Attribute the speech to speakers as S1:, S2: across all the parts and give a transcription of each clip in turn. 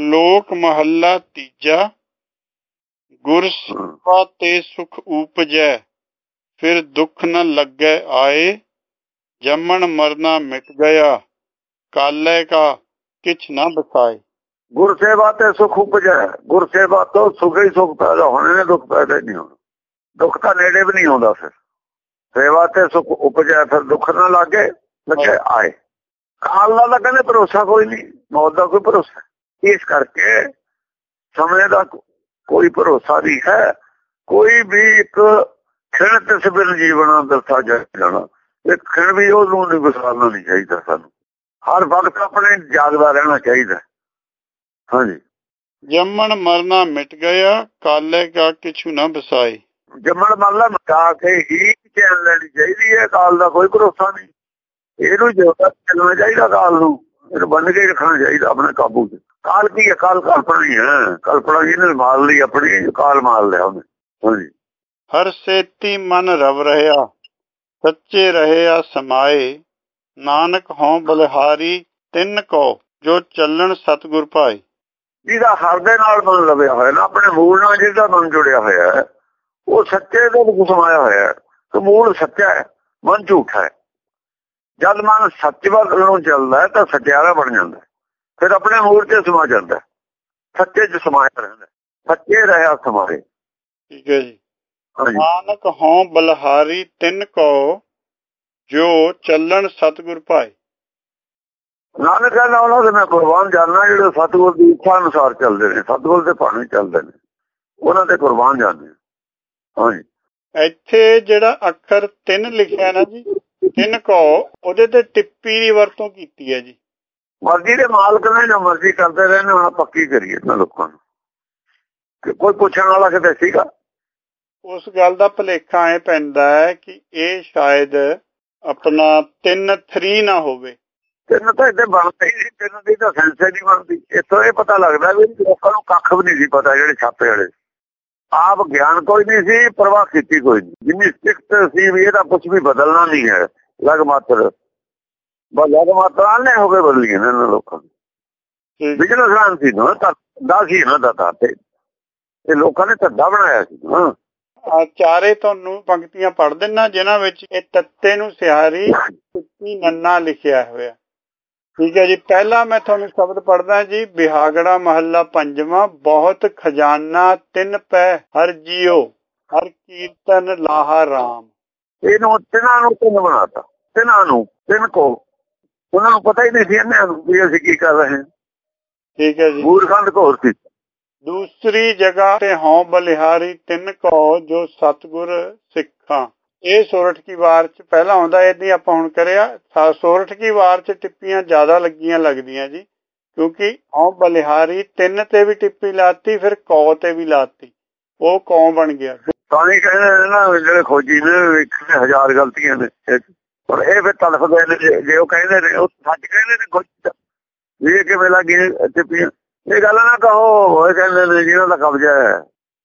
S1: ਲੋਕ ਮਹੱਲਾ ਤੀਜਾ ਗੁਰ ਸਿਵਾ ਤੇ ਸੁਖ ਊਪਜੈ ਫਿਰ ਦੁੱਖ ਨ ਲੱਗੈ ਆਏ ਜੰਮਣ ਮਰਨਾ ਮਿਟ ਗਿਆ ਕਾਲੇ ਕਾ ਕਿਛ ਨਾ ਬਸਾਏ।
S2: ਗੁਰ ਸੇਵਾ ਤੇ ਸੁਖ ਉਪਜੈ ਗੁਰ ਸੇਵਾ ਤੋਂ ਸੁਖ ਹੀ ਸੁਖ ਪੈਦਾ ਹੋਣੇ ਨੇ ਦੁੱਖ ਪੈਦਾ ਨਹੀਂ ਹੋਣਾ। ਦੁੱਖ ਤਾਂ ਨੇੜੇ ਵੀ ਨਹੀਂ ਆਉਂਦਾ ਫਿਰ। ਸੇਵਾ ਤੇ ਸੁਖ ਉਪਜੈ ਫਿਰ ਦੁੱਖ ਨਾ ਲੱਗੇ ਲੱਗੇ ਆਏ। ਕਾਲ ਦਾ ਕਹਿੰਦੇ ਭਰੋਸਾ ਕੋਈ ਨਹੀਂ ਮੌਤ ਦਾ ਕੋਈ ਭਰੋਸਾ। ਇਸ ਕਰਕੇ ਸਮੇਂ ਦਾ ਕੋਈ ਭਰੋਸਾ ਨਹੀਂ ਹੈ। ਕੋਈ ਵੀ ਇੱਕ ਖਿਣ ਤਸਵੀਰ ਜੀਵਨ ਦਰਸਾ ਜਾਣਾ। ਇੱਕ ਖਿਣ ਵੀ ਉਹਨੂੰ ਨਹੀਂ ਵਿਸਾਰਨਾ ਨਹੀਂ ਚਾਹੀਦਾ ਸਾਨੂੰ। ਹਰ ਵਕਤ ਆਪਣੇ ਜਾਗਦਾ ਰਹਿਣਾ ਚਾਹੀਦਾ। ਹਾਂਜੀ।
S1: ਜੰਮਣ ਮਰਨਾ ਮਿਟ ਗਿਆ ਕਾਲੇ ਕਾ ਕਿਛੂ ਨਾ ਬਸਾਏ।
S2: ਜੰਮਣ ਮਰਨਾ ਮਟਾ ਕੇ ਹੀ ਚੈਨ ਲੈਣੀ ਚਾਹੀਦੀ ਹੈ ਕਾਲ ਦਾ ਕੋਈ ਭਰੋਸਾ ਨਹੀਂ। ਇਹਨੂੰ ਜਿਉਂਦਾ ਚੱਲਣਾ ਚਾਹੀਦਾ ਕਾਲ ਨੂੰ ਇਹਨੂੰ ਬੰਨ ਕੇ ਰੱਖਣਾ ਚਾਹੀਦਾ ਆਪਣੇ ਕਾਬੂ 'ਚ। ਕਾਲ ਕੀ ਹੈ? ਕਾਲ ਕਲਪਨਾ ਹੀ ਹੈ। ਕਲਪਨਾ ਜਿਹਨੇ ਮਾਰ ਲਈ ਆਪਣੀ ਕਾਲ ਮਾਰ ਲਿਆ ਉਹਨੇ। ਹਾਂਜੀ।
S1: ਹਰ ਸੇਤੀ ਮਨ ਰਵ ਰਹਾ ਸੱਚੇ ਰਹਿਆ ਸਮਾਏ। ਨਾਨਕ ਹਉ ਬਲਿਹਾਰੀ ਤਿੰਨ ਕੋ ਜੋ ਚੱਲਣ ਸਤਗੁਰ ਭਾਈ
S2: ਜਿਹਦਾ ਹਰ ਦੇ ਨਾਲ ਮਨ ਲਵਿਆ ਹੋਇਆ ਨਾ ਆਪਣੇ ਮੂਲ ਨਾਲ ਜਿਹਦਾ ਮਨ ਜੁੜਿਆ ਹੋਇਆ ਹੈ ਉਹ ਸੱਚੇ ਦੇ ਵਿੱਚ ਸਮਾਇਆ ਹੋਇਆ ਹੈ। ਤੇ ਮੂਲ ਸੱਚਾ ਹੈ ਮਨ ਝੂਠਾ ਹੈ। ਜਦ ਮਨ ਸੱਚ ਵੱਲ ਨੂੰ ਚੱਲਦਾ ਹੈ ਤਾਂ ਸੱਚਿਆਰਾ ਬਣ ਜਾਂਦਾ ਫਿਰ ਆਪਣੇ ਮੂਲ ਤੇ ਸਮਾ ਜਾਂਦਾ ਸੱਚੇ 'ਚ ਸਮਾਇਆ ਰਹਿੰਦਾ ਸੱਚੇ ਰਹਿਆ ਸਮਾਏ।
S1: ਠੀਕ ਹੈ ਜੀ। ਨਾਨਕ ਹਉ ਬਲਹਾਰੀ ਤਿੰਨ ਕੋ ਜੋ ਚੱਲਣ ਸਤਗੁਰ ਭਾਈ
S2: ਨਾਨਕ ਕਹਿੰਦਾ ਉਹਨਾਂ ਦੇ ਮੈਂ ਕੁਰਬਾਨ ਜਾਨਣਾ ਜਿਹੜੇ ਸਤਗੁਰ ਦੀ ਇੱਛਾ ਅਨੁਸਾਰ ਚੱਲਦੇ ਨੇ। ਸਤਗੁਰ ਦੇ ਭਾਣੇ ਚੱਲਦੇ ਨੇ। ਉਹਨਾਂ ਦੇ ਕੁਰਬਾਨ ਜਾਂਦੇ ਹਾਂਜੀ।
S1: ਇੱਥੇ ਜਿਹੜਾ ਅੱਖਰ ਤਿੰਨ ਲਿਖਿਆ ਨਾ ਜੀ ਤਿੰਨ ਕੋ ਉਹਦੇ ਤੇ ਟਿੱਪੀ ਦੀ ਵਰਤੋਂ ਕੀਤੀ ਹੈ ਜੀ।
S2: ਮਰਜ਼ੀ ਦੇ ਮਾਲਕ ਨੇ ਜੋ ਮਰਜ਼ੀ ਕਰਦੇ ਰਹੇ ਨੇ ਹੁਣ ਪੱਕੀ ਕਰੀਏ ਨਾ ਲੋਕਾਂ ਨੂੰ? ਕਿ ਕੋਈ ਪੁੱਛਣ ਵਾਲਾ ਕਿਤੇ ਸੀਗਾ?
S1: ਉਸ ਗੱਲ ਦਾ ਭਲੇਖਾ ਐ ਪੈਂਦਾ ਹੈ ਕਿ ਇਹ ਸ਼ਾਇਦ ਆਪਣਾ 3 3 ਨਾ ਹੋਵੇ।
S2: ਤਿੰਨ ਤਾਂ ਇੱਥੇ ਬਣਦਾ ਹੀ ਨਹੀਂ ਤਿੰਨ ਦੀ ਤਾਂ ਸੈਂਸ ਨਹੀਂ ਬਣਦੀ। ਇੱਥੋਂ ਇਹ ਪਤਾ ਲੱਗਦਾ ਵੀ ਲੋਕਾਂ ਨੂੰ ਕੱਖ ਵੀ ਨਹੀਂ ਸੀ ਪਤਾ ਜਿਹੜੇ ਛਾਪੇ ਵਾਲੇ। ਆਪ ਗਿਆਨ ਕੋਈ ਨਹੀਂ ਸੀ ਪ੍ਰਵਾਹ ਕੀਤੀ ਕੋਈ ਨਹੀਂ। ਜਿੰਨੀ ਸਟ੍ਰਿਕਟ ਸੀ ਵੀ ਇਹਦਾ ਕੁਝ ਵੀ ਬਦਲਣਾ ਨਹੀਂ ਹੈ ਲਗ ਮਾਤਰ। ਲਗ ਮਾਤਰ ਆਨੇ ਹੋ ਗਏ ਬਦਲੀਆਂ ਨੇ ਇਹਨਾਂ ਲੋਕਾਂ ਨੂੰ ਬਿਜਨਸਮੈਨ ਸੀ ਨਾ ਤਾਂ ਦਾ ਸੀ ਨਾ ਦਾ ਤਾਂ ਤੇ। ਇਹ ਲੋਕਾਂ ਨੇ ਧੱਦਾ ਬਣਾਇਆ ਸੀ ਹਾਂ
S1: ਆ ਚਾਰੇ ਤੁਹਾਨੂੰ ਪੰਕਤੀਆਂ ਪੜ੍ਹ ਦਿੰਨਾ ਜਿਨ੍ਹਾਂ ਵਿੱਚ ਇਹ ਤੱਤੇ ਨੂੰ ਸਿਹਾਰੀ ਸੁੱਤੀ ਨੰਨਾ ਲਿਖਿਆ ਹੋਇਆ। ਠੀਕ ਹੈ ਜੀ ਪਹਿਲਾ ਮੈਂ ਤੁਹਾਨੂੰ ਸ਼ਬਦ ਪੜ੍ਹਦਾ ਜੀ ਬਿਹਾਗੜਾ ਮਹੱਲਾ ਪੰਜਵਾਂ ਬਹੁਤ ਖਜ਼ਾਨਾ ਤਿੰਨ ਪੈ ਹਰ ਜੀਓ ਹਰ ਕੀਰਤਨ ਲਾਹਾ ਰਾਮ।
S2: ਇਹਨੂੰ ਤਿੰਨਾਂ ਨੂੰ ਤਿੰਨ ਬਣਾਤਾ। ਤਿੰਨਾਂ ਨੂੰ ਤਿੰਨ ਕੋ ਉਹਨਾਂ ਨੂੰ ਪਤਾ ਹੀ ਨਹੀਂ ਸੀ ਇਹਨਾਂ ਨੂੰ ਵੀ ਅਸੀਂ ਕੀ ਕਰ ਰਹੇ ਹਾਂ।
S1: ਠੀਕ ਹੈ ਜੀ।
S2: ਮੂਰਖੰਡ ਘੋਰ ਸੀ।
S1: ਦੂਸਰੀ ਜਗ੍ਹਾ ਤੇ ਹਉ ਬਲਿਹਾਰੀ ਤਿੰਨ ਕੋ ਜੋ ਸਤਗੁਰ ਸਿੱਖਾਂ। ਇਹ ਸੋਰਠ ਕੀ ਵਾਰ ਚ ਪਹਿਲਾਂ ਆਉਂਦਾ ਇਹਦੀ ਆਪਾਂ ਹੁਣ ਕਰਿਆ। ਸੋਰਠ ਕੀ ਵਾਰ ਚ ਟਿੱਪੀਆਂ ਜ਼ਿਆਦਾ ਲੱਗੀਆਂ ਲੱਗਦੀਆਂ ਜੀ ਕਿਉਂਕਿ ਹਉ ਬਲਿਹਾਰੀ ਤਿੰਨ ਤੇ ਵੀ ਟਿੱਪੀ ਲਾਤੀ ਫਿਰ ਕੌ ਤੇ ਵੀ ਲਾਤੀ। ਉਹ ਕੌ ਬਣ ਗਿਆ।
S2: ਤਾਂ ਹੀ ਕਹਿੰਦੇ ਨਾ ਜਿਹੜੇ ਖੋਜੀ ਨੇ ਹਜ਼ਾਰ ਗਲਤੀਆਂ ਨੇ ਪਰ ਇਹ ਫਿਰ ਤਲਫਦੇ ਨੇ ਜੇ ਉਹ ਕਹਿੰਦੇ ਨੇ ਉਹ ਸੱਚ ਕਹਿੰਦੇ ਨੇ ਵੀ ਇਹ ਕਿਵੇਂ ਲੱਗੀ ਟਿੱਪੀਆਂ ਇਹ ਗੱਲ ਨਾ ਕਹੋ ਉਹ ਕਹਿੰਦੇ ਨੇ ਜਿਹਨਾਂ ਦਾ ਕਬਜ਼ਾ ਹੈ।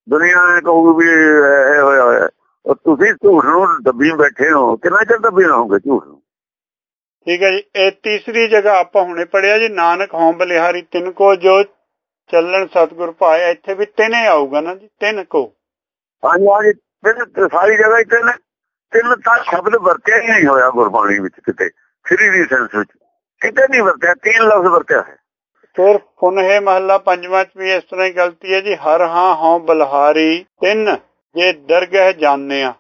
S2: ਦੁਨੀਆ ਨੇ ਕਹੂ ਵੀ ਇਹ ਹੋਇਆ ਹੋਇਆ। ਉਹ ਤੁਸੀਂ ਝੂਠ ਨੂੰ ਦੱਬੀ ਬੈਠੇ ਹੋ। ਕਿੰਨਾ ਚਿਰ ਦੱਬੀ ਰਹੋਗੇ ਝੂਠ ਨੂੰ?
S1: ਠੀਕ ਹੈ ਜੀ। ਇਹ ਤੀਸਰੀ ਜਗ੍ਹਾ ਆਪਾਂ ਹੁਣੇ ਪੜਿਆ ਜੀ ਨਾਨਕ ਹਉ ਬਲਿਹਾਰੀ ਤਿੰਨ ਕੋ ਜੋ ਚੱਲਣ ਸਤਗੁਰ ਭਾਏ ਇੱਥੇ ਵੀ ਤਿੰਨੇ ਆਊਗਾ ਨਾ ਜੀ ਤਿੰਨ ਕੋ।
S2: ਹਾਂਜੀ ਹਾਂਜੀ। ਸਾਰੀ ਜਗ੍ਹਾ ਹੀ ਤਿੰਨ ਤਿੰਨ ਤਾਂ ਸ਼ਬਦ ਵਰਤਿਆ ਹੀ ਨਹੀਂ ਹੋਇਆ ਗੁਰਬਾਣੀ ਵਿੱਚ ਕਿਤੇ ਫਰੀ ਦੀ ਸੈਂਸ ਵਿੱਚ। ਕਿਤੇ ਨਹੀਂ ਵਰਤਿਆ ਤਿੰਨ ਲਫ਼ਜ਼ ਵਰਤਿਆ ਹੈ।
S1: ਫਿਰ ਫੁਨਹੇ ਮਹੱਲਾ ਪੰਜਵਾਂ ਚ ਵੀ ਇਸ ਤਰ੍ਹਾਂ ਹੀ ਗਲਤੀ ਹੈ ਜੀ ਹਰ ਹਾਂ ਹਉ ਬਲਹਾਰੀ ਤਿੰਨ ਜੇ ਦਰਗਹਿ ਜਾਣਦੇ ਆ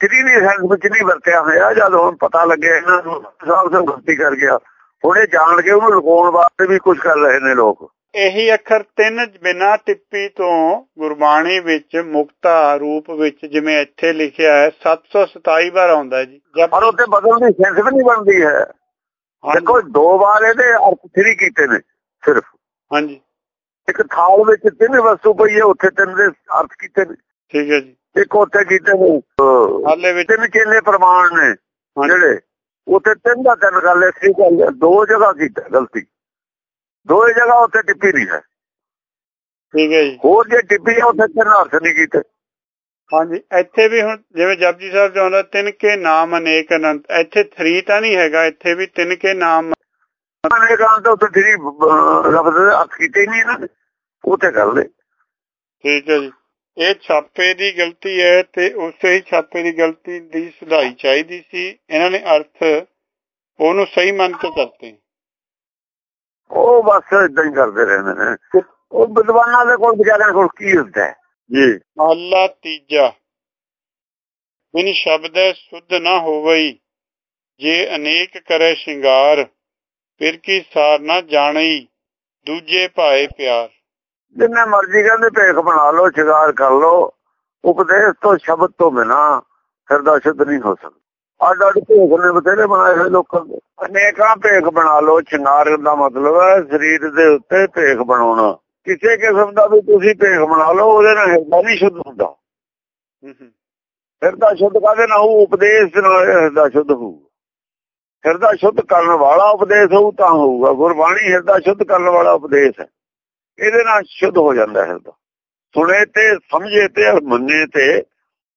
S2: ਕਿਹਦੀ ਨਹੀਂ ਸੈਂਸ ਵਿੱਚ ਨਹੀਂ ਵਰਤਿਆ ਹੋਇਆ ਜਦ ਹੁਣ ਪਤਾ ਲੱਗਿਆ ਇਹਨਾਂ ਨੂੰ ਸਾਹਿਬ ਤੋਂ ਗਲਤੀ ਕਰ ਗਿਆ। ਹੁਣ ਇਹ ਜਾਣ ਕੇ ਉਹਨੂੰ ਲੁਕਾਉਣ ਵਾਸਤੇ ਵੀ ਕੁਝ ਕਰ ਰਹੇ ਨੇ ਲੋਕ।
S1: ਇਹੀ ਅੱਖਰ ਤਿੰਨ ਬਿਨਾ ਟਿੱਪੀ ਤੋਂ ਗੁਰਬਾਣੀ ਵਿੱਚ ਮੁਕਤਾ ਰੂਪ ਵਿੱਚ ਜਿਵੇਂ ਇੱਥੇ ਲਿਖਿਆ ਹੈ 727 ਵਾਰ ਆਉਂਦਾ ਜੀ।
S2: ਪਰ ਉੱਤੇ ਬਦਲਣ ਦੀ ਸੈਂਸ ਵੀ ਨਹੀਂ ਬਣਦੀ ਹੈ। ਦੇਖੋ ਦੋ ਵਾਰ ਇਹਦੇ ਅਰਥ ਫਰੀ ਕੀਤੇ ਨੇ ਸਿਰਫ।
S1: ਹਾਂਜੀ।
S2: ਇੱਕ ਥਾਲ ਵਿੱਚ ਤਿੰਨ ਵਸਤੂ ਪਈ ਹੈ ਉੱਥੇ ਤਿੰਨ ਦੇ ਅਰਥ ਕੀਤੇ ਨੇ।
S1: ਠੀਕ ਹੈ ਜੀ।
S2: ਇੱਕ ਉੱਥੇ ਕੀਤੇ ਨੇ
S1: ਹਾਲੇ ਵਿੱਚ।
S2: ਤਿੰਨ ਕੇਲੇ ਪ੍ਰਮਾਣ ਨੇ ਜਿਹੜੇ? ਉੱਥੇ ਤਿੰਨ ਦਾ ਤਿੰਨ ਗੱਲ ਸੀ ਗੱਲ ਦੋ ਜਗ੍ਹਾ ਕੀਤਾ ਗਲਤੀ। ਦੋ ਜਗ੍ਹਾ ਉੱਥੇ ਟਿੱਪੀ ਨਹੀਂ ਹੈ।
S1: ਠੀਕ ਹੈ ਜੀ।
S2: ਹੋਰ ਜੇ ਟਿੱਪੀ ਹੈ ਉੱਥੇ ਅਰਥ ਨਹੀਂ ਕੀਤੇ।
S1: ਹਾਂਜੀ ਇੱਥੇ ਵੀ ਹੁਣ ਜਿਵੇਂ ਜਪਜੀ ਸਾਹਿਬ ਚ ਆਉਂਦਾ ਤਿੰਨ ਕੇ ਨਾਮ ਅਨੇਕ ਅਨੰਤ। ਇੱਥੇ 3 ਤਾਂ ਨਹੀਂ ਹੈਗਾ ਇੱਥੇ ਵੀ ਤਿੰਨ ਕੇ ਨਾਮ।
S2: ਅਨੇਕਾਂ ਤਾਂ ਉੱਥੇ ਜਿਹੜੀ ਲਫ਼ਜ਼ ਅੱਖ ਕੀਤੇ ਨਹੀਂ ਇਹਨਾਂ ਨੇ। ਤੇ ਕਰ ਲੈ
S1: ਠੀਕ ਹੈ ਜੀ। ਇਹ ਛਾਪੇ ਦੀ ਗਲਤੀ ਹੈ ਤੇ ਉਸੇ ਹੀ ਛਾਪੇ ਦੀ ਗਲਤੀ ਦੀ ਸੁਧਾਈ ਚਾਹੀਦੀ ਸੀ। ਇਹਨਾਂ ਨੇ ਅਰਥ ਉਹਨੂੰ ਸਹੀ ਮੰਨ ਕੇ ਕਰਤੇ।
S2: ਉਹ ਬਸ ਇਦਾਂ ਹੀ ਕਰਦੇ ਰਹਿੰਦੇ ਨੇ। ਉਹ ਵਿਦਵਾਨਾਂ ਦੇ ਕੋਲ ਵਿਚਾਰਿਆਂ ਕੋਲ ਕੀ ਹੁੰਦਾ ਜੀ।
S1: ਮਹੱਲਾ ਤੀਜਾ। ਬਿਨ ਸ਼ਬਦ ਸੁਧ ਨਾ ਹੋਵਈ। ਜੇ ਅਨੇਕ ਕਰੇ ਸ਼ਿੰਗਾਰ ਫਿਰ ਕੀ ਸਾਰ ਨਾ ਜਾਣਈ? ਦੂਜੇ ਭਾਏ ਪਿਆਰ।
S2: ਜਿੰਨੇ ਮਰਜ਼ੀ ਕਹਿੰਦੇ ਭੇਖ ਬਣਾ ਲਓ ਸ਼ਿਕਾਰ ਕਰ ਲਓ ਉਪਦੇਸ਼ ਤੋਂ ਸ਼ਬਦ ਤੋਂ ਬਿਨਾ ਹਿਰਦਾ ਸ਼ੁੱਧ ਨਹੀਂ ਹੋ ਸਕਦਾ। ਅੱਡ ਅੱਡ ਭੇਖ ਨੇ ਬਥੇਰੇ ਬਣਾਏ ਹੋਏ ਲੋਕਾਂ ਦੇ। ਅਨੇਕਾਂ ਭੇਖ ਬਣਾ ਲਓ ਸ਼ਿੰਗਾਰ ਦਾ ਮਤਲਬ ਹੈ ਸਰੀਰ ਦੇ ਉੱਤੇ ਭੇਖ ਬਣਾਉਣਾ। ਕਿਸੇ ਕਿਸਮ ਦਾ ਵੀ ਤੁਸੀਂ ਭੇਖ ਬਣਾ ਲਓ ਉਹਦੇ ਨਾਲ ਹਿਰਦਾ ਨਹੀਂ ਸ਼ੁੱਧ ਹੁੰਦਾ। ਹਿਰਦਾ ਸ਼ੁੱਧ ਕਾਦੇ ਨਾਲ ਹੋਊ? ਉਪਦੇਸ਼ ਨਾਲ ਹਿਰਦਾ ਸ਼ੁੱਧ ਹੋਊ। ਹਿਰਦਾ ਸ਼ੁੱਧ ਕਰਨ ਵਾਲਾ ਉਪਦੇਸ਼ ਹੋਊ ਤਾਂ ਹੋਊਗਾ। ਗੁਰਬਾਣੀ ਹਿਰਦਾ ਸ਼ੁੱਧ ਕਰਨ ਵਾਲਾ ਉਪਦੇਸ਼ ਹੈ। ਇਹਦੇ ਨਾਲ ਸ਼ੁੱਧ ਹੋ ਜਾਂਦਾ ਹਿਰਦਾ। ਸੁਣੇ ਤੇ ਸਮਝੇ ਤੇ ਮੰਨੇ ਤੇ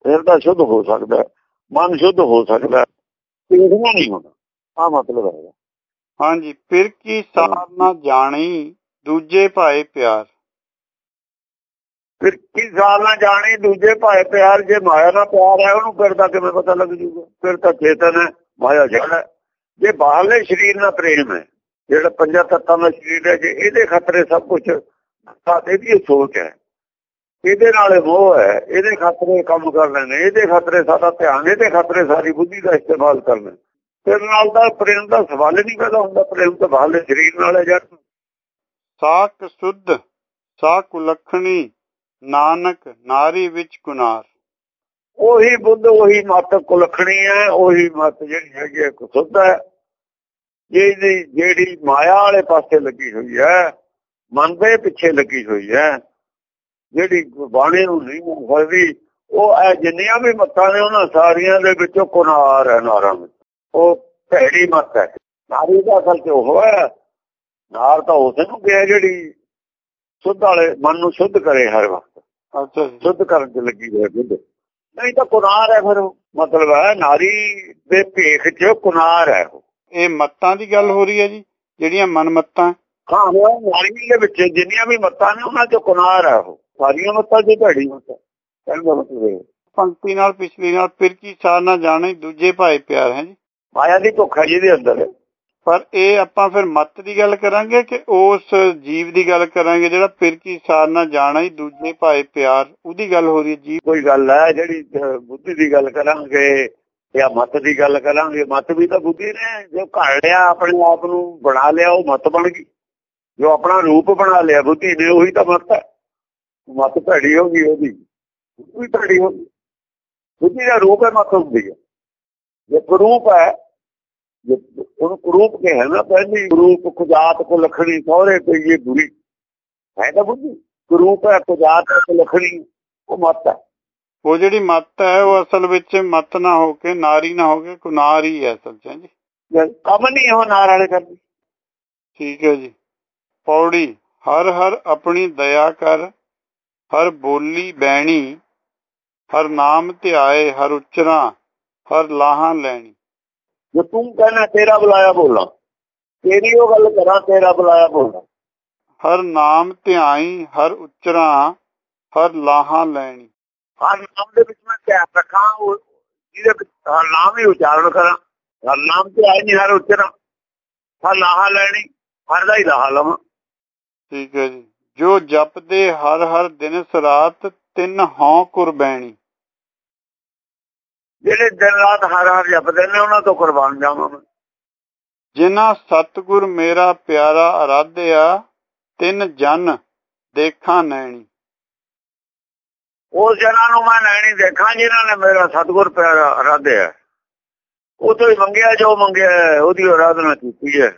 S2: ਹਿਰਦਾ ਸ਼ੁੱਧ ਹੋ ਸਕਦਾ ਮਨ ਸ਼ੁੱਧ ਹੋ ਸਕਦਾ ਇਹਦਾ ਨਹੀਂ ਹੁੰਦਾ। ਆ ਮਤਲਬ ਹੈ।
S1: ਹਾਂਜੀ ਫਿਰ ਕੀ ਸਾਰ ਨਾ ਜਾਣੀ ਦੂਜੇ ਭਾਏ ਪਿਆਰ?
S2: ਫਿਰ ਕੀ ਸਾਲ ਨਾ ਜਾਣੀ ਦੂਜੇ ਭਾਏ ਪਿਆਰ? ਜੇ ਮਾਇਆ ਨਾਲ ਪਿਆਰ ਹੈ ਉਹਨੂੰ ਕਰਦਾ ਕਿਵੇਂ ਪਤਾ ਲੱਗ ਜੂਗਾ? ਫਿਰ ਤਾਂ ਚੇਤਨ ਹੈ ਮਾਇਆ ਜੜ ਹੈ। ਜੇ ਬਾਹਰਲੇ ਸਰੀਰ ਨਾਲ ਪ੍ਰੇਮ ਹੈ ਜਿਹੜਾ ਪੰਜਾਂ ਤੱਤਾਂ ਦਾ ਸਰੀਰ ਹੈ ਜੇ ਇਹਦੇ ਖਤਰੇ ਸਭ ਕੁਝ ਸਾਡੇ ਦੀ ਸੋਚ ਹੈ। ਇਹਦੇ ਨਾਲ ਉਹ ਹੈ ਇਹਦੇ ਖਤਰੇ ਕੰਮ ਕਰ ਲੈਣੇ ਇਹਦੇ ਖਤਰੇ ਸਾਡਾ ਧਿਆਨ ਇਹਦੇ ਖਤਰੇ ਸਾਰੀ ਬੁੱਧੀ ਦਾ ਇਸਤੇਮਾਲ ਕਰਨਾ। ਫਿਰ ਨਾਲ ਦਾ ਪ੍ਰੇਮ ਦਾ ਸਵਾਲ ਨਹੀਂ ਪੈਦਾ ਹੁੰਦਾ ਪ੍ਰੇਮ ਤਾਂ ਬਾਹਰਲੇ ਸਰੀਰ ਨਾਲ ਹੈ ਜਦ
S1: ਸਾਖ ਸੁਧ ਸਾ ਕੁਲਖਣੀ ਨਾਨਕ ਨਾਰੀ ਵਿੱਚ ਕੁਨਾਰ
S2: ਉਹੀ ਬੁੱਧ ਉਹੀ ਮਤ ਕੁਲਖਣੀ ਹੈ ਉਹੀ ਮਤ ਜਿਹੜੀ ਹੈਗੀ ਹੈ ਸੁੱਧ ਹੈ। ਜਿਹਦੀ ਜਿਹੜੀ ਮਾਇਆ ਵਾਲੇ ਪਾਸੇ ਲੱਗੀ ਹੋਈ ਹੈ ਮਨ ਦੇ ਪਿੱਛੇ ਲੱਗੀ ਹੋਈ ਹੈ ਜਿਹੜੀ ਬਾਣੀ ਨੂੰ ਨਹੀਂ ਮੰਨਦੀ ਉਹ ਐ ਜਿੰਨੀਆਂ ਵੀ ਮੱਤਾਂ ਨੇ ਉਹਨਾਂ ਸਾਰੀਆਂ ਦੇ ਵਿੱਚੋਂ ਕੁਨਾਰ ਹੈ ਨਾਰਾਂ ਵਿੱਚ। ਉਹ ਭੈੜੀ ਮਤ ਹੈ। ਨਾਰੀ ਦਾ ਅਸਲ ਤੇ ਉਹ ਹੈ। ਨਾਰ ਤਾਂ ਉਸ ਨੂੰ ਕਿਹਾ ਜਿਹੜੀ ਸੁੱਧ ਵਾਲੇ ਮਨ ਨੂੰ ਸ਼ੁੱਧ ਕਰੇ ਹਰ ਵਕਤ।
S1: ਅੱਛਾ
S2: ਸ਼ੁੱਧ ਕਰਨ ਤੇ ਲੱਗੀ ਹੋਈ ਬੁੱਧ। ਨਹੀਂ ਤਾਂ ਕੁਨਾਰ ਹੈ ਫਿਰ ਮਤਲਬ ਹੈ ਨਾਰੀ ਦੇ ਭੇਖ 'ਚ ਕੁਨਾਰ ਹੈ
S1: ਇਹ ਮੱਤਾਂ ਦੀ ਗੱਲ ਹੋ ਰਹੀ ਹੈ ਜੀ ਜਿਹੜੀਆਂ ਮਨ ਮੱਤਾਂ
S2: ਹਾਂ ਨਾਰੀ ਦੇ ਵਿੱਚ ਜਿੰਨੀਆਂ ਵੀ ਮੱਤਾਂ ਨੇ ਉਹਨਾਂ 'ਚ ਕੁਨਾਰ ਹੈ ਉਹ। ਸਾਰੀਆਂ ਮੱਤਾਂ 'ਚ ਭੈੜੀ ਮੱਤ ਕਹਿੰਦਾ ਮਤਲਬ ਇਹ
S1: ਪੰਕਤੀ ਨਾਲ ਪਿਛਲੀ ਨਾਲ ਫਿਰ ਕੀ ਸਾਰ ਨਾ ਜਾਣੇ ਦੂਜੇ ਭਾਏ ਪਿਆਰ ਹੈ ਜੀ।
S2: ਮਾਇਆ ਦੀ ਹੈ ਜਿਹਦੇ ਅੰਦਰ
S1: ਪਰ ਇਹ ਆਪਾਂ ਫਿਰ ਮੱਤ ਦੀ ਗੱਲ ਕਰਾਂਗੇ ਕਿ ਉਸ ਜੀਵ ਦੀ ਗੱਲ ਕਰਾਂਗੇ ਜਿਹੜਾ ਫਿਰ ਕੀ ਸਾਰ ਨਾ ਜਾਣਾ ਹੀ ਦੂਜੇ ਭਾਏ ਪਿਆਰ ਉਹਦੀ ਗੱਲ ਹੋ ਰਹੀ ਹੈ ਜੀਵ
S2: ਕੋਈ ਗੱਲ ਹੈ ਜਿਹੜੀ ਬੁੱਧੀ ਦੀ ਗੱਲ ਕਰਾਂਗੇ ਜਾਂ ਮਤ ਦੀ ਗੱਲ ਕਰਾਂਗੇ ਮਤ ਵੀ ਤਾਂ ਬੁੱਧੀ ਨੇ। ਜੋ ਘੜ ਲਿਆ ਆਪਣੇ ਆਪ ਨੂੰ ਬਣਾ ਲਿਆ ਉਹ ਮਤ ਬਣ ਗਈ। ਜੋ ਆਪਣਾ ਰੂਪ ਬਣਾ ਲਿਆ ਬੁੱਧੀ ਨੇ ਉਹੀ ਤਾਂ ਮਤ ਹੈ। ਮਤ ਭੜੀ ਹੋ ਗਈ ਉਹਦੀ ਵੀ ਭੜੀ ਹੋ ਗਈ। ਬੁੱਧੀ ਦਾ ਰੂਪ ਹੈ ਮਤ ਹੁੰਦੀ ਹੈ। ਜੇ ਕਰੂਪ ਹੈ ਉਹਨੂੰ ਕਰੂਪ ਕੇ ਹੈ ਨਾ ਪਹਿਲੀ ਰੂਪ ਖੁਜਾਤ ਕੋ ਲਖਣੀ ਸਹੁਰੇ ਤੇ ਇਹ ਬੁਰੀ। ਹੈ ਤਾਂ ਬੁੱਧੀ। ਕਰੂਪ ਹੈ ਖੁਜਾਤ ਕੋ ਲਖਣੀ ਉਹ ਮਤ ਹੈ।
S1: ਉਹ ਜਿਹੜੀ ਮਤ ਹੈ ਉਹ ਅਸਲ ਵਿੱਚ ਮਤ ਨਾ ਹੋ ਕੇ ਨਾਰੀ ਨਾ ਹੋ ਕੇ ਕੁਨਾਰ ਹੀ ਹੈ ਅਸਲ ਚ ਜੀ।
S2: ਕੰਮ ਨਹੀਂ ਹੋ ਨਾਰ ਵਾਲੇ ਕਰਦੀ
S1: ਠੀਕ ਹੈ ਜੀ। ਪੌੜੀ ਹਰ ਹਰ ਆਪਣੀ ਦਇਆ ਕਰ ਹਰ ਬੋਲੀ ਬੈਣੀ ਹਰ ਨਾਮ ਧਿਆਏ ਹਰ ਉਚਰਾ ਹਰ ਲਾਹਾਂ ਲੈਣੀ।
S2: ਜੇ ਤੂੰ ਕਹਿਣਾ ਤੇਰਾ ਬੁਲਾਇਆ ਬੋਲਾਂ। ਤੇਰੀ ਉਹ ਗੱਲ ਕਰਾਂ ਤੇਰਾ ਬੁਲਾਇਆ ਬੋਲਾਂ।
S1: ਹਰ ਨਾਮ ਧਿਆਈ ਹਰ ਉਚਰਾ ਹਰ ਲਾਹਾਂ ਲੈਣੀ।
S2: ਹਰ ਨਾਮ ਦੇ ਵਿੱਚ ਮੈਂ ਧਿਆਨ ਰੱਖਾਂ ਜਿਹਦੇ ਵਿੱਚ ਹਰ ਨਾਮ ਹੀ ਉਚਾਰਨ ਕਰਾਂ। ਹਰ ਨਾਮ ਤੇ ਆਈ ਨਹੀਂ ਹਰ ਉਚਰਾ। ਹਰ ਲਾਹਾ ਲੈਣੀ ਹਰ ਦਾ ਹੀ ਲਾਹਾ ਲਵਾਂ।
S1: ਠੀਕ ਹੈ ਜੀ। ਜੋ ਜਪਦੇ ਹਰ ਹਰ ਦਿਨ ਸਰਾਤ ਤਿੰਨ ਹਉ ਕੁਰਬੈਣੀ
S2: ਜਿਹੜੇ ਦਿਨ ਰਾਤ ਹਰ ਹਰ ਜਪਦੇ ਨੇ ਉਹਨਾਂ ਤੋਂ ਕੁਰਬਾਨ ਜਾਵਾਂ
S1: ਜਿਨ੍ਹਾਂ ਸਤਗੁਰ ਮੇਰਾ ਪਿਆਰਾ ਅਰਾਧਿਆ ਤਿੰਨ ਜਨ ਦੇਖਾਂ ਨੈਣੀ।
S2: ਉਸ ਜਨਾਂ ਨੂੰ ਮੈਂ ਨੈਣੀ ਦੇਖਾਂ ਜਿਨ੍ਹਾਂ ਨੇ ਮੇਰਾ ਸਤਗੁਰ ਪਿਆਰਾ ਅਰਾਧਿਆ। ਉਹ ਤੋਂ ਹੀ ਮੰਗਿਆ ਜੋ ਮੰਗਿਆ ਉਹਦੀ ਆਰਾਧਨਾ ਕੀਤੀ ਹੈ।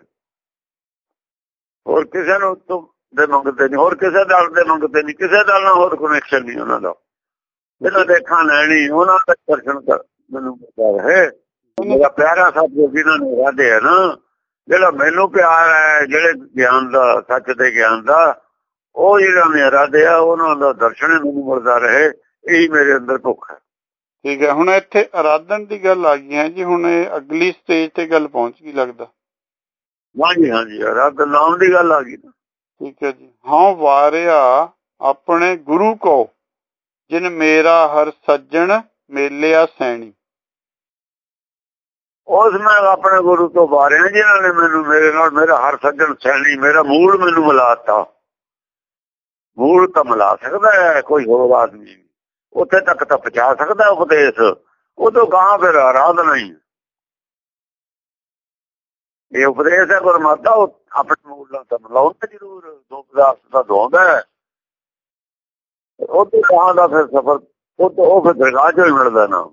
S2: ਹੋਰ ਕਿਸੇ ਨੂੰ ਤੋਂ ਦੇ ਮੰਗਦੇ ਨਹੀਂ ਹੋਰ ਕਿਸੇ ਦਲ ਦੇ ਮੰਗਦੇ ਨਹੀਂ ਕਿਸੇ ਦਲ ਨਾਲ ਹੋਰ ਕਨੈਕਸ਼ਨ ਨਹੀਂ ਉਹਨਾਂ ਦਾ। ਇਹਨਾਂ ਦੇਖਾਂ ਲੈਣੀ ਉਹਨਾਂ ਦਾ ਦਰਸ਼ਨ ਕਰ ਮੈਨੂੰ ਪਤਾ ਹੈ। ਮੇਰਾ ਪਿਆਰਾ ਸਤਿਗੁਰ ਜਿਨ੍ਹਾਂ ਨੇ ਰਾਧੇ ਹੈ ਨਾ ਜਿਹੜਾ ਮੈਨੂੰ ਪਿਆਰ ਹੈ ਜਿਹੜੇ ਗਿਆਨ ਦਾ ਸੱਚ ਦੇ ਗਿਆਨ ਦਾ ਉਹ ਜਿਹੜਾ ਨੇ ਰਾਧੇ ਆ ਉਹਨਾਂ ਦਾ ਦਰਸ਼ਨ ਮੈਨੂੰ ਮਿਲਦਾ ਰਹੇ ਇਹੀ ਮੇਰੇ ਅੰਦਰ ਭੁੱਖ ਹੈ।
S1: ਠੀਕ ਹੈ ਹੁਣ ਇੱਥੇ ਆਰਾਧਨ ਦੀ ਗੱਲ ਆ ਗਈ ਹੈ ਜੀ ਹੁਣ ਇਹ ਅਗਲੀ ਸਟੇਜ ਤੇ ਗੱਲ ਪਹੁੰਚ ਗਈ ਲੱਗਦਾ।
S2: ਹਾਂਜੀ ਹਾਂਜੀ ਰੱਦ ਨਾਮ ਦੀ ਗੱਲ ਆ ਗਈ
S1: ਠੀਕ ਹੈ ਜੀ। ਹਾਂ ਵਾਰਿਆ ਆਪਣੇ ਗੁਰੂ ਕੋ, ਜਿਨ ਮੇਰਾ ਹਰ ਸੱਜਣ ਮੇਲਿਆ ਸੈਣੀ।
S2: ਉਸ ਮੈਂ ਆਪਣੇ ਗੁਰੂ ਤੋਂ ਬਾਰਿਆ ਜਿਨ੍ਹਾਂ ਨੇ ਮੈਨੂੰ ਮੇਰੇ ਨਾਲ ਮੇਰਾ ਹਰ ਸੱਜਣ ਸੈਣੀ, ਮੇਰਾ ਮੂਲ ਮੈਨੂੰ ਮਿਲਾਤਾ ਮੂਲ ਤਾਂ ਮਿਲਾ ਸਕਦਾ ਹੈ, ਕੋਈ ਹੋਰ ਆਦਮੀ ਉੱਥੇ ਤੱਕ ਤਾਂ ਪਹੁੰਚਾ ਸਕਦਾ ਉਪਦੇਸ਼। ਉਦੋਂ ਗਾਂ ਫਿਰ ਆਰਾਧਨਾ ਹੀ ਇਹ ਉਪਦੇਸ਼ ਹੈ ਗੁਰਮਤਿ ਆਪਣੇ ਮੂਲ ਨਾਲ ਤਾਂ ਮਿਲਾਉਂਦਾ ਜ਼ਰੂਰ ਦੋ ਪਦਾਰਥ ਦਾ ਦੋਂਦਾ ਹੈ। ਉਹ ਤੋਂ ਗਾਂ ਦਾ ਫਿਰ ਸਫਰ ਉਹ ਤੋਂ ਉਹ ਫਿਰ ਦਰਗਾਹ ਚੋਂ ਮਿਲਦਾ ਨਾ।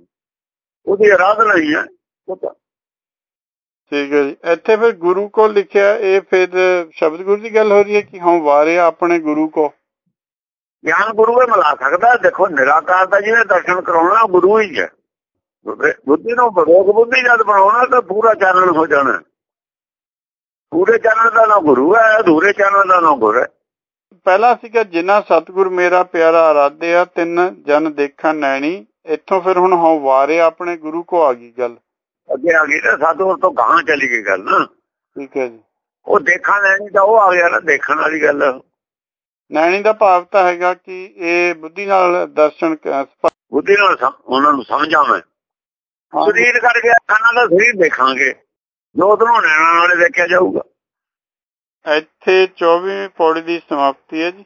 S2: ਉਹਦੀ ਆਰਾਧਨਾ ਹੀ ਹੈ ਉਹ ਤਾਂ।
S1: ਠੀਕ ਹੈ ਜੀ। ਇੱਥੇ ਫਿਰ ਗੁਰੂ ਕੋ ਲਿਖਿਆ ਇਹ ਫਿਰ ਸ਼ਬਦ ਗੁਰੂ ਦੀ ਗੱਲ ਹੋ ਰਹੀ ਹੈ ਕਿ ਹਾਂ ਵਾਰਿਆ ਆਪਣੇ ਗੁਰੂ ਕੋ?
S2: ਗਿਆਨ ਗੁਰੂ ਹੀ ਮਿਲਾ ਸਕਦਾ ਦੇਖੋ ਨਿਰਾਕਾਰ ਦਾ ਜਿਹਨੇ ਦਰਸ਼ਨ ਕਰਾਉਣਾ ਗੁਰੂ ਹੀ ਹੈ। ਬੁੱਧੀ ਨੂੰ ਬਰੋਗ ਬੁੱਧੀ ਜਦ ਬਣਾਉਣਾ ਤਾਂ ਪੂਰਾ ਚਾਨਣ ਹੋ ਜਾਣਾ। ਪੂਰੇ ਚਾਨਣ ਦਾ ਨਾ ਗੁਰੂ ਹੈ ਅਧੂਰੇ ਚਾਨਣ ਦਾ ਨਾ ਗੁਰੂ ਹੈ।
S1: ਪਹਿਲਾ ਸੀਗਾ ਜਿਨ੍ਹਾਂ ਸਤਿਗੁਰ ਮੇਰਾ ਪਿਆਰਾ ਆਰਾਧਿਆ ਤਿੰਨ ਜਨ ਦੇਖਣ ਨੈਣੀ ਇੱਥੋਂ ਫਿਰ ਹੁਣ ਹਾਂ ਵਾਰਿਆ ਆਪਣੇ ਗੁਰੂ ਕੋ ਆ ਗਈ ਗੱਲ।
S2: ਅੱਗੇ ਆ ਗਈ ਨਾ ਸਤਿਗੁਰ ਤੋਂ ਗਾਂ ਚਲੀ ਗਈ ਗੱਲ ਨਾ।
S1: ਠੀਕ ਹੈ ਜੀ।
S2: ਉਹ ਦੇਖਣ ਲੈਣੀ ਤਾਂ ਉਹ ਆ ਗਿਆ ਨਾ ਦੇਖਣ ਵਾਲੀ ਗੱਲ।
S1: ਨੈਣੀ ਦਾ ਭਾਵ ਤਾਂ ਹੈਗਾ ਕਿ ਇਹ ਬੁੱਧੀ ਨਾਲ ਦਰਸ਼ਨ
S2: ਬੁੱਧੀ ਨਾਲ ਉਹਨਾਂ ਨੂੰ ਸਮਝਾਂ ਮੈਂ। ਸਰੀਰ ਕਰ ਗਿਆ ਖਾਣਾ ਦਾ ਸਰੀਰ ਦੇਖਾਂਗੇ। ਜੋਤ ਨੂੰ ਨੈਣਾ ਨਾਲੇ ਦੇਖਿਆ ਜਾਊਗਾ।
S1: ਇੱਥੇ 24ਵੀਂ ਪੌੜੀ ਦੀ ਸਮਾਪਤੀ ਹੈ ਜੀ।